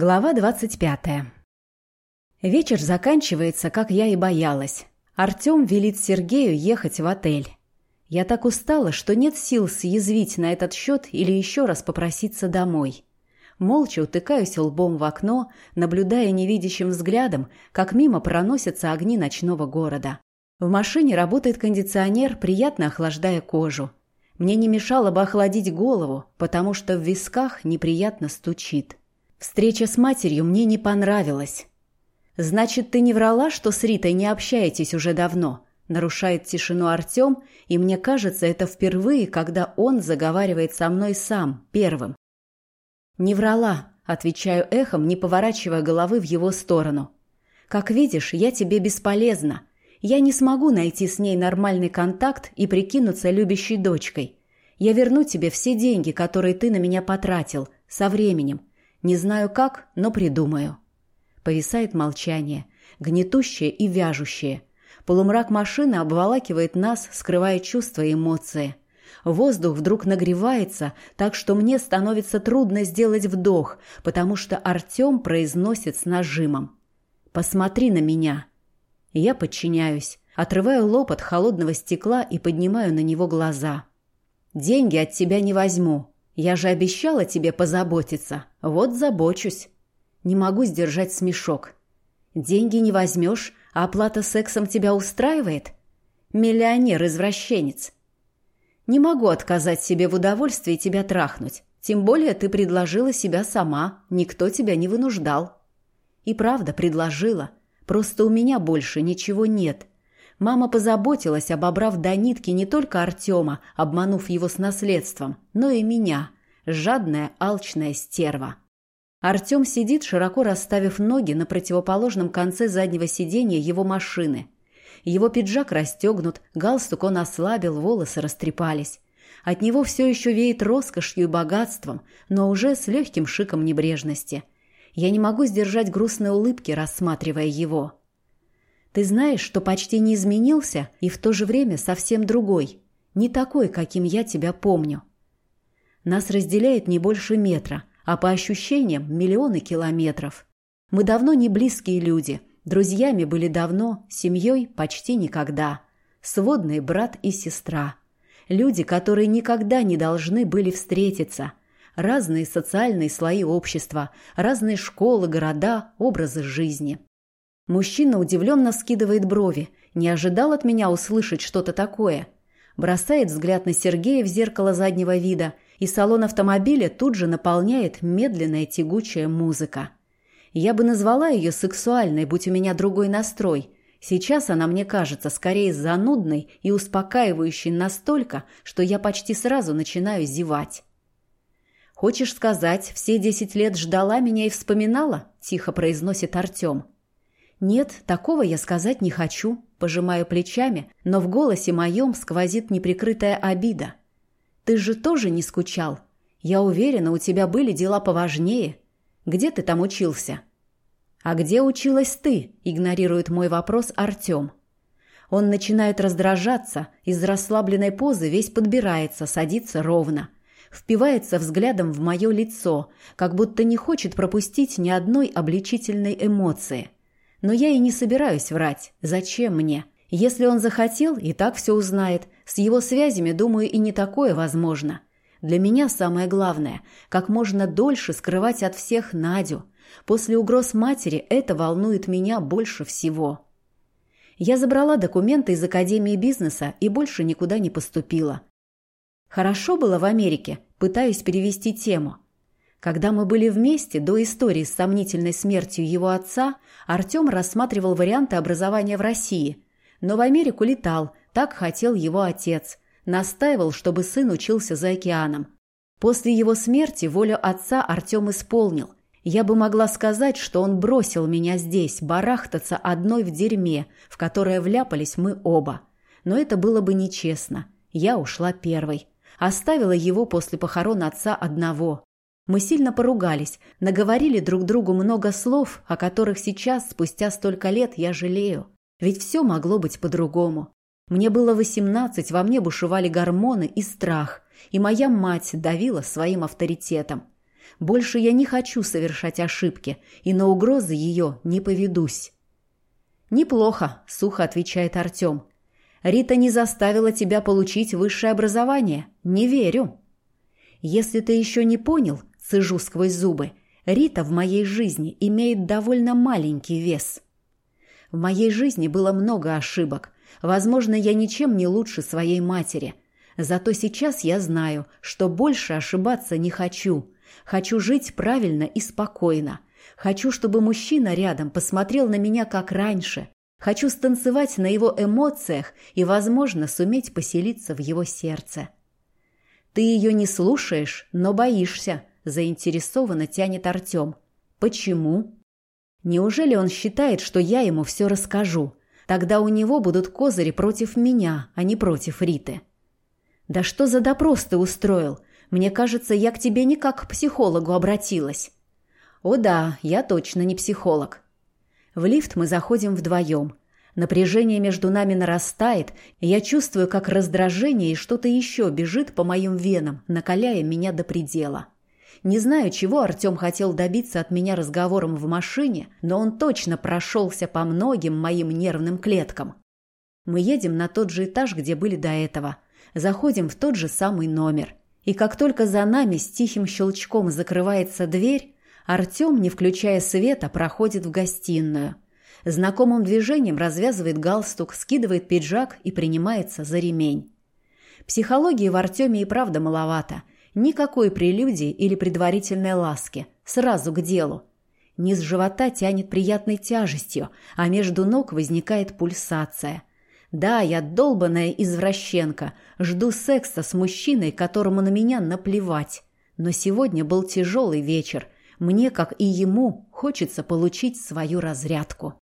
Глава 25. Вечер заканчивается, как я и боялась. Артем велит Сергею ехать в отель. Я так устала, что нет сил съязвить на этот счет или еще раз попроситься домой. Молча утыкаюсь лбом в окно, наблюдая невидящим взглядом, как мимо проносятся огни ночного города. В машине работает кондиционер, приятно охлаждая кожу. Мне не мешало бы охладить голову, потому что в висках неприятно стучит. Встреча с матерью мне не понравилась. «Значит, ты не врала, что с Ритой не общаетесь уже давно?» Нарушает тишину Артем, и мне кажется, это впервые, когда он заговаривает со мной сам, первым. «Не врала», — отвечаю эхом, не поворачивая головы в его сторону. «Как видишь, я тебе бесполезна. Я не смогу найти с ней нормальный контакт и прикинуться любящей дочкой. Я верну тебе все деньги, которые ты на меня потратил, со временем. Не знаю как, но придумаю. Повисает молчание, гнетущее и вяжущее. Полумрак машины обволакивает нас, скрывая чувства и эмоции. Воздух вдруг нагревается, так что мне становится трудно сделать вдох, потому что Артем произносит с нажимом. «Посмотри на меня». Я подчиняюсь, отрываю лоб от холодного стекла и поднимаю на него глаза. «Деньги от тебя не возьму. Я же обещала тебе позаботиться. Вот забочусь. Не могу сдержать смешок. Деньги не возьмешь, а оплата сексом тебя устраивает? Миллионер-извращенец. Не могу отказать себе в удовольствии тебя трахнуть. Тем более ты предложила себя сама, никто тебя не вынуждал. И правда, предложила. Просто у меня больше ничего нет. Мама позаботилась, обобрав до нитки не только Артема, обманув его с наследством, но и меня, жадная, алчная стерва. Артем сидит, широко расставив ноги на противоположном конце заднего сиденья его машины. Его пиджак расстегнут, галстук он ослабил, волосы растрепались. От него все еще веет роскошью и богатством, но уже с легким шиком небрежности. Я не могу сдержать грустной улыбки, рассматривая его. Ты знаешь, что почти не изменился и в то же время совсем другой. Не такой, каким я тебя помню. Нас разделяет не больше метра, а по ощущениям миллионы километров. Мы давно не близкие люди, друзьями были давно, семьей почти никогда. Сводный брат и сестра. Люди, которые никогда не должны были встретиться. Разные социальные слои общества, разные школы, города, образы жизни. Мужчина удивленно скидывает брови. Не ожидал от меня услышать что-то такое. Бросает взгляд на Сергея в зеркало заднего вида, и салон автомобиля тут же наполняет медленная тягучая музыка. Я бы назвала ее сексуальной, будь у меня другой настрой. Сейчас она мне кажется скорее занудной и успокаивающей настолько, что я почти сразу начинаю зевать. «Хочешь сказать, все десять лет ждала меня и вспоминала?» – тихо произносит Артем. «Нет, такого я сказать не хочу», – пожимаю плечами, но в голосе моем сквозит неприкрытая обида. «Ты же тоже не скучал? Я уверена, у тебя были дела поважнее. Где ты там учился?» «А где училась ты?» – игнорирует мой вопрос Артем. Он начинает раздражаться, из расслабленной позы весь подбирается, садится ровно. Впивается взглядом в мое лицо, как будто не хочет пропустить ни одной обличительной эмоции – но я и не собираюсь врать. Зачем мне? Если он захотел, и так все узнает. С его связями, думаю, и не такое возможно. Для меня самое главное – как можно дольше скрывать от всех Надю. После угроз матери это волнует меня больше всего. Я забрала документы из Академии бизнеса и больше никуда не поступила. Хорошо было в Америке, пытаюсь перевести тему – когда мы были вместе, до истории с сомнительной смертью его отца, Артем рассматривал варианты образования в России. Но в Америку летал, так хотел его отец. Настаивал, чтобы сын учился за океаном. После его смерти волю отца Артем исполнил. Я бы могла сказать, что он бросил меня здесь, барахтаться одной в дерьме, в которое вляпались мы оба. Но это было бы нечестно. Я ушла первой. Оставила его после похорон отца одного. Мы сильно поругались, наговорили друг другу много слов, о которых сейчас, спустя столько лет, я жалею. Ведь все могло быть по-другому. Мне было восемнадцать, во мне бушевали гормоны и страх, и моя мать давила своим авторитетом. Больше я не хочу совершать ошибки, и на угрозы ее не поведусь. «Неплохо», — сухо отвечает Артем. «Рита не заставила тебя получить высшее образование. Не верю». «Если ты еще не понял», — цежу сквозь зубы, «Рита в моей жизни имеет довольно маленький вес». В моей жизни было много ошибок. Возможно, я ничем не лучше своей матери. Зато сейчас я знаю, что больше ошибаться не хочу. Хочу жить правильно и спокойно. Хочу, чтобы мужчина рядом посмотрел на меня как раньше. Хочу станцевать на его эмоциях и, возможно, суметь поселиться в его сердце. Ты ее не слушаешь, но боишься, заинтересованно тянет Артем. Почему? Неужели он считает, что я ему все расскажу? Тогда у него будут козыри против меня, а не против Риты. Да что за допрос ты устроил? Мне кажется, я к тебе не как к психологу обратилась. О да, я точно не психолог. В лифт мы заходим вдвоем. Напряжение между нами нарастает, и я чувствую, как раздражение и что-то еще бежит по моим венам, накаляя меня до предела. Не знаю, чего Артем хотел добиться от меня разговором в машине, но он точно прошелся по многим моим нервным клеткам. Мы едем на тот же этаж, где были до этого. Заходим в тот же самый номер. И как только за нами с тихим щелчком закрывается дверь, Артем, не включая света, проходит в гостиную. Знакомым движением развязывает галстук, скидывает пиджак и принимается за ремень. Психологии в Артеме и правда маловато. Никакой прелюдии или предварительной ласки. Сразу к делу. Низ живота тянет приятной тяжестью, а между ног возникает пульсация. Да, я долбаная извращенка, жду секса с мужчиной, которому на меня наплевать. Но сегодня был тяжелый вечер – мне, как и ему, хочется получить свою разрядку.